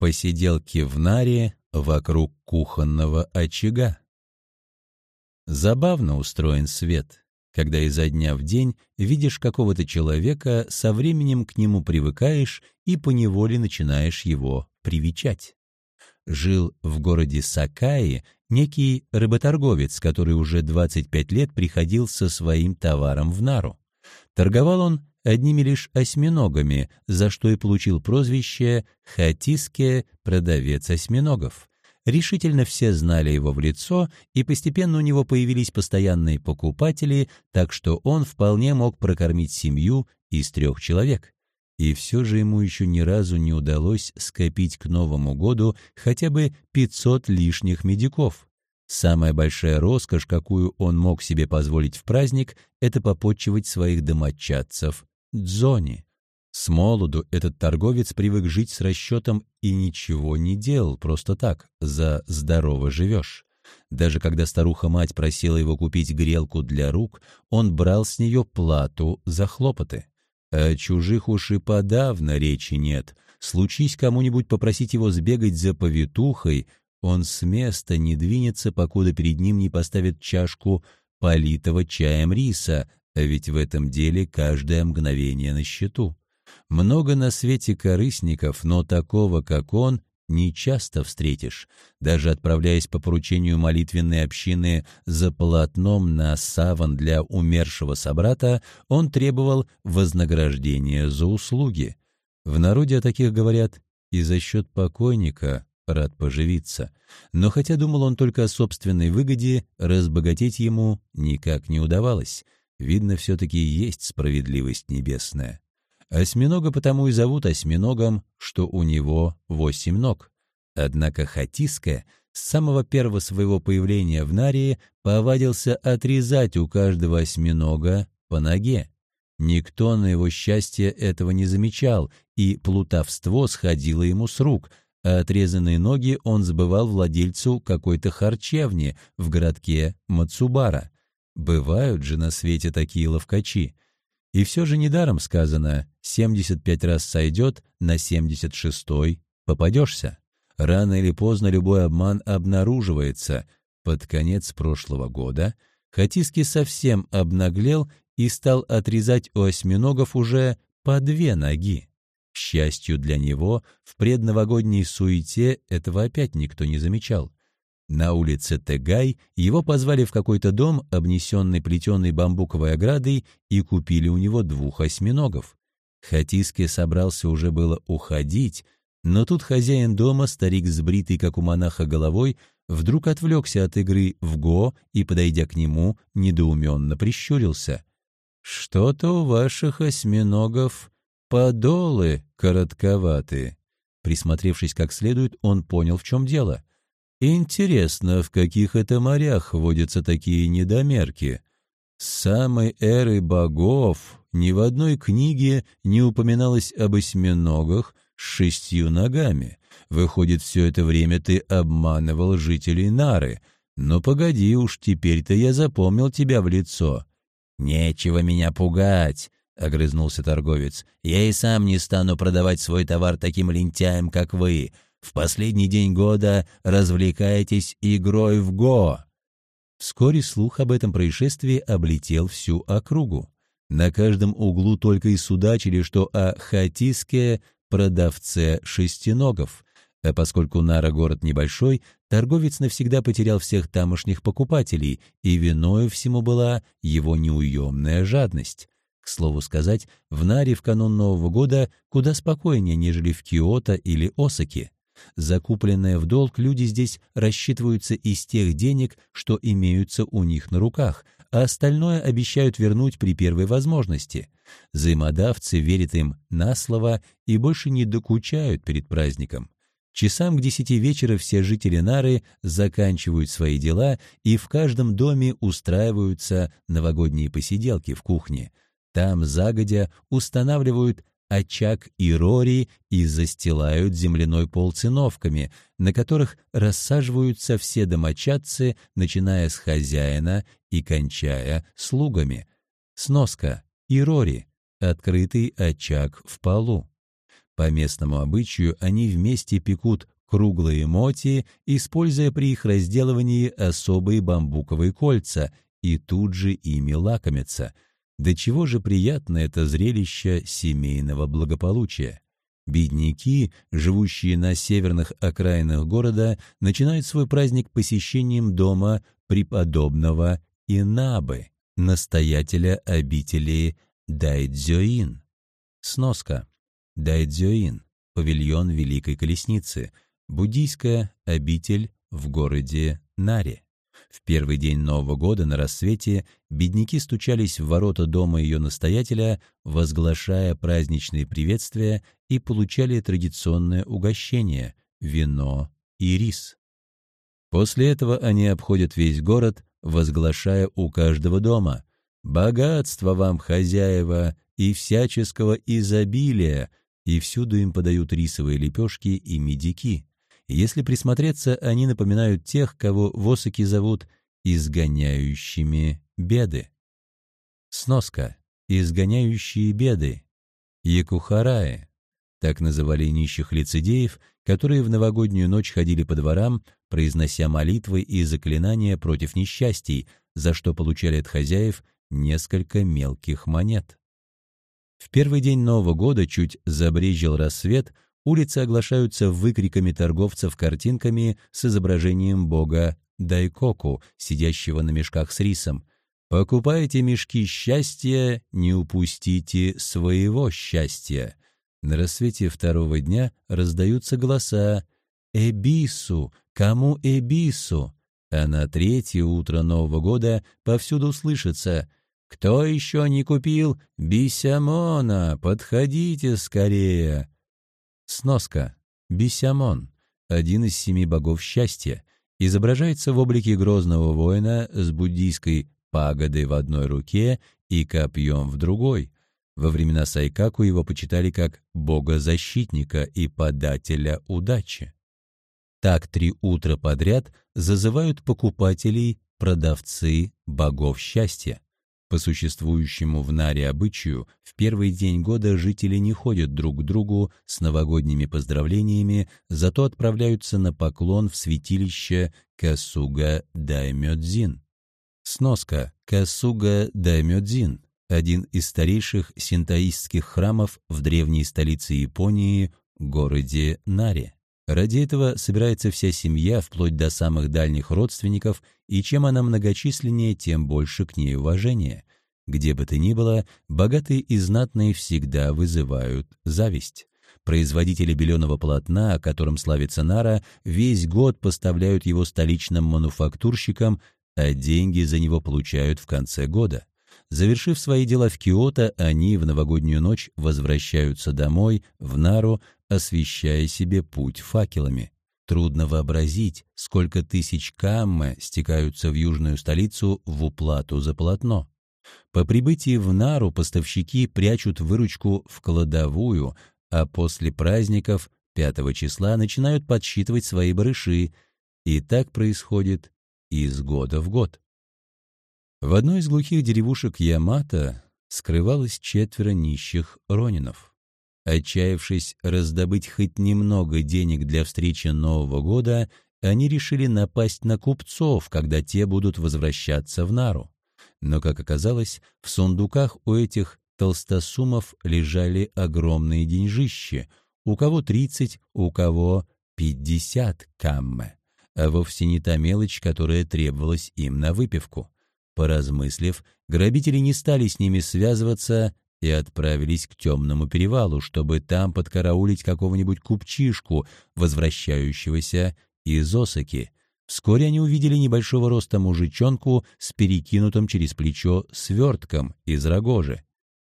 Посиделки в наре вокруг кухонного очага. Забавно устроен свет, когда изо дня в день видишь какого-то человека, со временем к нему привыкаешь и поневоле начинаешь его привечать. Жил в городе Сакаи некий рыботорговец, который уже 25 лет приходил со своим товаром в Нару. Торговал он одними лишь осьминогами, за что и получил прозвище «Хатиске продавец осьминогов». Решительно все знали его в лицо, и постепенно у него появились постоянные покупатели, так что он вполне мог прокормить семью из трех человек. И все же ему еще ни разу не удалось скопить к Новому году хотя бы 500 лишних медиков. Самая большая роскошь, какую он мог себе позволить в праздник, это попотчевать своих домочадцев Дзони. С молоду этот торговец привык жить с расчетом и ничего не делал просто так, за «здорово живешь». Даже когда старуха-мать просила его купить грелку для рук, он брал с нее плату за хлопоты. О чужих уж и подавно речи нет. Случись кому-нибудь попросить его сбегать за повитухой, он с места не двинется, покуда перед ним не поставят чашку политого чаем риса, а ведь в этом деле каждое мгновение на счету. Много на свете корыстников, но такого, как он, не часто встретишь. Даже отправляясь по поручению молитвенной общины за полотном на саван для умершего собрата, он требовал вознаграждения за услуги. В народе о таких говорят «и за счет покойника рад поживиться». Но хотя думал он только о собственной выгоде, разбогатеть ему никак не удавалось. Видно, все-таки есть справедливость небесная. Осьминога потому и зовут осьминогом, что у него восемь ног. Однако Хатиска с самого первого своего появления в Нарии повадился отрезать у каждого осьминога по ноге. Никто на его счастье этого не замечал, и плутовство сходило ему с рук, а отрезанные ноги он сбывал владельцу какой-то харчевни в городке Мацубара. Бывают же на свете такие ловкачи. И все же недаром сказано «семьдесят раз сойдет, на семьдесят шестой попадешься». Рано или поздно любой обман обнаруживается. Под конец прошлого года Хатиски совсем обнаглел и стал отрезать у осьминогов уже по две ноги. К счастью для него, в предновогодней суете этого опять никто не замечал. На улице Тегай его позвали в какой-то дом, обнесенный плетеной бамбуковой оградой, и купили у него двух осьминогов. Хатиске собрался уже было уходить, но тут хозяин дома, старик с бритой, как у монаха, головой, вдруг отвлекся от игры в го и, подойдя к нему, недоуменно прищурился. «Что-то у ваших осьминогов подолы коротковаты». Присмотревшись как следует, он понял, в чем дело — Интересно, в каких это морях водятся такие недомерки? С самой эры богов ни в одной книге не упоминалось об осьминогах с шестью ногами. Выходит, все это время ты обманывал жителей Нары. Но погоди уж, теперь-то я запомнил тебя в лицо. Нечего меня пугать. — огрызнулся торговец. «Я и сам не стану продавать свой товар таким лентяям, как вы. В последний день года развлекаетесь игрой в го». Вскоре слух об этом происшествии облетел всю округу. На каждом углу только и судачили, что о хатиске продавце шестиногов. А поскольку Нара город небольшой, торговец навсегда потерял всех тамошних покупателей, и виною всему была его неуемная жадность. К слову сказать, в Наре в канун Нового года куда спокойнее, нежели в Киото или Осаке. Закупленное в долг люди здесь рассчитываются из тех денег, что имеются у них на руках, а остальное обещают вернуть при первой возможности. Взаимодавцы верят им на слово и больше не докучают перед праздником. Часам к десяти вечера все жители Нары заканчивают свои дела и в каждом доме устраиваются новогодние посиделки в кухне. Там загодя устанавливают очаг и рори и застилают земляной пол циновками, на которых рассаживаются все домочадцы, начиная с хозяина и кончая слугами. Сноска и рори — открытый очаг в полу. По местному обычаю они вместе пекут круглые моти, используя при их разделывании особые бамбуковые кольца, и тут же ими лакомятся. До чего же приятно это зрелище семейного благополучия. Бедняки, живущие на северных окраинах города, начинают свой праздник посещением дома преподобного Инабы, настоятеля обители Дайдзёин. Сноска. Дайдзёин – павильон Великой Колесницы, буддийская обитель в городе Наре. В первый день Нового года на рассвете бедняки стучались в ворота дома ее настоятеля, возглашая праздничные приветствия и получали традиционное угощение – вино и рис. После этого они обходят весь город, возглашая у каждого дома «Богатство вам, хозяева, и всяческого изобилия!» и всюду им подают рисовые лепешки и медики. Если присмотреться, они напоминают тех, кого в Осаке зовут «изгоняющими беды». Сноска. «Изгоняющие беды». Якухараи. Так называли нищих лицедеев, которые в новогоднюю ночь ходили по дворам, произнося молитвы и заклинания против несчастий, за что получали от хозяев несколько мелких монет. В первый день Нового года чуть забрежил рассвет — улицы оглашаются выкриками торговцев картинками с изображением бога Дайкоку, сидящего на мешках с рисом. «Покупайте мешки счастья, не упустите своего счастья». На рассвете второго дня раздаются голоса «Эбису! Кому Эбису?» А на третье утро Нового года повсюду слышится «Кто еще не купил Бисямона? Подходите скорее!» Сноска. Бисямон, один из семи богов счастья, изображается в облике грозного воина с буддийской пагодой в одной руке и копьем в другой. Во времена Сайкаку его почитали как бога-защитника и подателя удачи. Так три утра подряд зазывают покупателей продавцы богов счастья. По существующему в Наре обычаю, в первый день года жители не ходят друг к другу с новогодними поздравлениями, зато отправляются на поклон в святилище Касуга Даймёдзин. Сноска Касуга Даймёдзин – один из старейших синтоистских храмов в древней столице Японии, городе Наре. Ради этого собирается вся семья, вплоть до самых дальних родственников, и чем она многочисленнее, тем больше к ней уважения. Где бы то ни было, богатые и знатные всегда вызывают зависть. Производители беленого полотна, о котором славится Нара, весь год поставляют его столичным мануфактурщикам, а деньги за него получают в конце года. Завершив свои дела в Киото, они в новогоднюю ночь возвращаются домой, в Нару, освещая себе путь факелами. Трудно вообразить, сколько тысяч каммы стекаются в южную столицу в уплату за полотно. По прибытии в Нару поставщики прячут выручку в кладовую, а после праздников 5 числа начинают подсчитывать свои барыши, и так происходит из года в год. В одной из глухих деревушек Ямато скрывалось четверо нищих ронинов. Отчаявшись раздобыть хоть немного денег для встречи Нового года, они решили напасть на купцов, когда те будут возвращаться в Нару. Но, как оказалось, в сундуках у этих толстосумов лежали огромные деньжищи, у кого тридцать, у кого пятьдесят камме, а вовсе не та мелочь, которая требовалась им на выпивку. Поразмыслив, грабители не стали с ними связываться и отправились к темному перевалу, чтобы там подкараулить какого-нибудь купчишку, возвращающегося из Осаки. Вскоре они увидели небольшого роста мужичонку с перекинутым через плечо свертком из рогожи.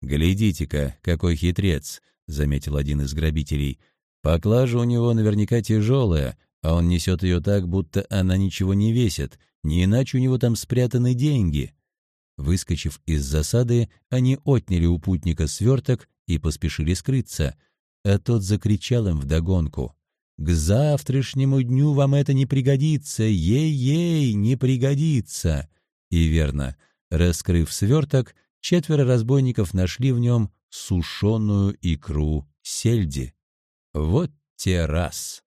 «Глядите-ка, какой хитрец!» — заметил один из грабителей. «Поклажа у него наверняка тяжелая, а он несет ее так, будто она ничего не весит, не иначе у него там спрятаны деньги. Выскочив из засады, они отняли у путника сверток и поспешили скрыться, а тот закричал им вдогонку. «К завтрашнему дню вам это не пригодится! Ей-ей, не пригодится!» И верно, раскрыв сверток, четверо разбойников нашли в нем сушеную икру сельди. Вот те раз.